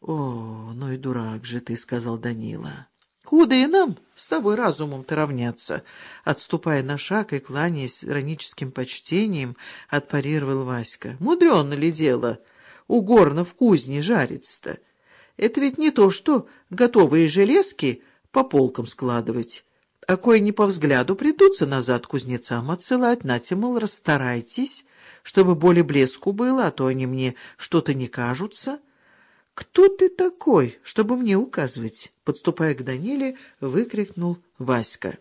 О, ну и дурак же ты, — сказал Данила. Куда и нам с тобой разумом-то равняться? Отступая на шаг и кланяясь ироническим почтением, отпарировал Васька. Мудрено ли дело? У горна в кузне жарится-то. Это ведь не то, что готовые железки по полкам складывать. А кое не по взгляду придутся назад кузнецам отсылать, нате, мол, расстарайтесь, чтобы более блеску было, а то они мне что-то не кажутся. «Кто ты такой, чтобы мне указывать?» Подступая к Даниле, выкрикнул Васька.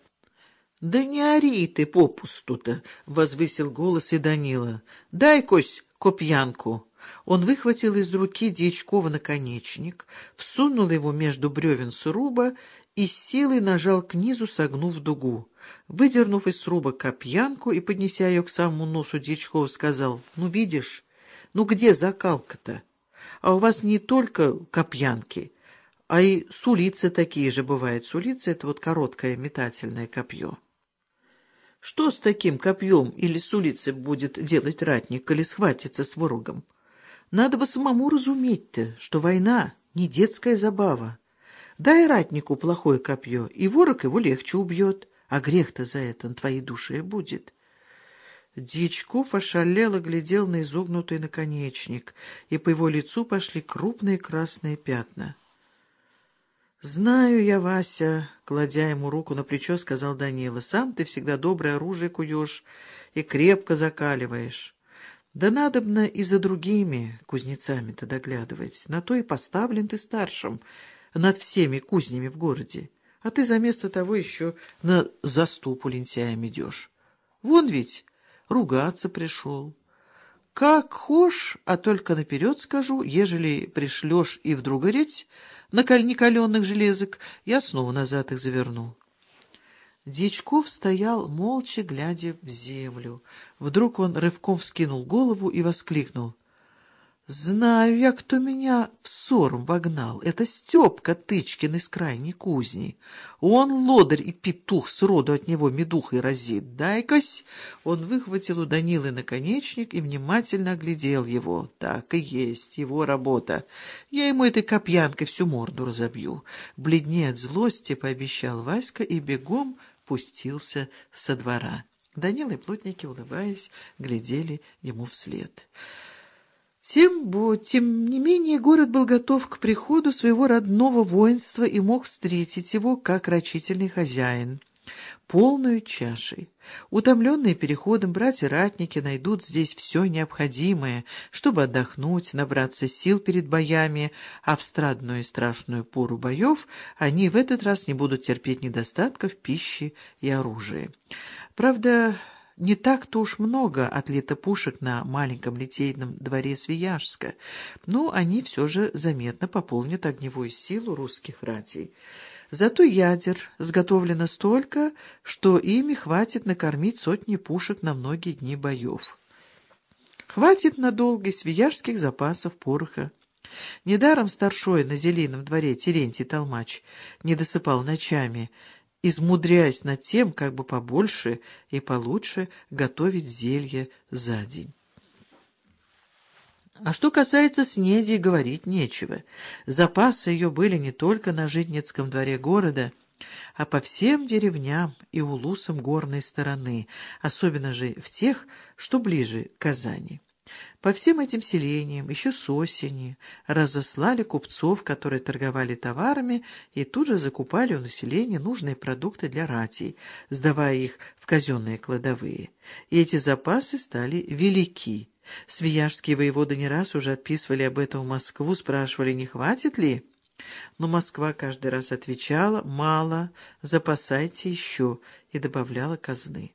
«Да не ори ты попусту-то!» — возвысил голос и Данила. «Дай, Кось, копьянку!» Он выхватил из руки Дьячкова наконечник, всунул его между бревен сруба и силой нажал к низу, согнув дугу. Выдернув из сруба копьянку и поднеся ее к самому носу Дьячкова, сказал, «Ну, видишь, ну где закалка-то?» А у вас не только копьянки, а и сулицы такие же бывают. Сулицы — это вот короткое метательное копье. Что с таким копьем или сулицей будет делать ратник, или схватится с ворогом? Надо бы самому разуметь-то, что война не детская забава. Дай ратнику плохое копье, и ворог его легче убьет, а грех-то за это на твоей душе будет. Дьячков ошалело глядел на изогнутый наконечник, и по его лицу пошли крупные красные пятна. «Знаю я, Вася», — кладя ему руку на плечо, сказал Данила, — «сам ты всегда доброе оружие куешь и крепко закаливаешь. Да надобно и за другими кузнецами-то доглядывать. На то и поставлен ты старшим над всеми кузнями в городе, а ты за место того еще на заступу лентяем идешь. Вон ведь...» ругаться пришел. Как хошь, а только наперед скажу, ежели пришлешь и вдруг гореть на некаленных железок, я снова назад их заверну. Дьячков стоял, молча глядя в землю. Вдруг он рывком вскинул голову и воскликнул — Знаю я, кто меня в ссором вогнал. Это Степка Тычкин из крайней кузни. Он лодырь и петух, сроду от него медухой разит. Дай-кась! Он выхватил у Данилы наконечник и внимательно оглядел его. Так и есть его работа. Я ему этой копьянкой всю морду разобью. Бледнее от злости пообещал Васька и бегом пустился со двора. Данила и плотники, улыбаясь, глядели ему вслед. Тем, тем не менее город был готов к приходу своего родного воинства и мог встретить его как рачительный хозяин, полную чашей. Утомленные переходом братья-ратники найдут здесь все необходимое, чтобы отдохнуть, набраться сил перед боями, а в страдную и страшную пору боев они в этот раз не будут терпеть недостатков пищи и оружия. Правда... Не так-то уж много отлито пушек на маленьком литейном дворе Свияжска, но они все же заметно пополнят огневую силу русских ратей. Зато ядер сготовлено столько, что ими хватит накормить сотни пушек на многие дни боев. Хватит надолго свияжских запасов пороха. Недаром старшой на Зелином дворе Терентий Толмач не досыпал ночами, измудряясь над тем, как бы побольше и получше готовить зелье за день. А что касается снеди, говорить нечего. Запасы ее были не только на Житницком дворе города, а по всем деревням и улусам горной стороны, особенно же в тех, что ближе к Казани. По всем этим селениям еще с осени разослали купцов, которые торговали товарами, и тут же закупали у населения нужные продукты для ратей, сдавая их в казенные кладовые. И эти запасы стали велики. Свияжские воеводы не раз уже отписывали об этом в Москву, спрашивали, не хватит ли. Но Москва каждый раз отвечала «мало, запасайте еще» и добавляла казны.